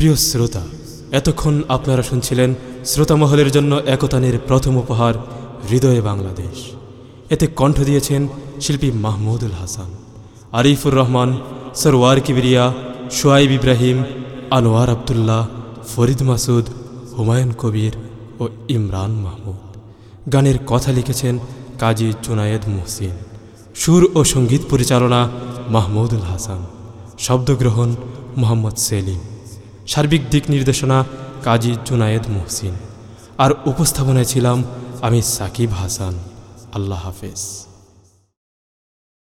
প্রিয় শ্রোতা, এতক্ষণ আপনারা শুনছিলেন শ্রোতা মহলের জন্য একতানের প্রথম উপহার, হৃদয়ে বাংলাদেশ। এতে কণ্ঠ দিয়েছেন শিল্পী মাহমুদুল হাসান, আরিফুর রহমান, সরওয়ার কিবরিয়া, সোয়াইব ইব্রাহিম, আনোয়ার আবদুল্লাহ, ফরিদ মাসুদ, হুমায়ুন কবির ও ইমরান মাহমুদ। গানের কথা লিখেছেন কাজী জুনায়েদ মুহসিন। সুর ও সংগীত পরিচালনা মাহমুদুল হাসান। শব্দগ্রহণ মোহাম্মদ সেলিম। সার্বিক দিক নির্দেশনা কাজী জুনায়েদ মুহসিন। আর উপস্থাপনায় ছিলাম আমি সাকিব হাসান। আল্লাহ হাফেজ।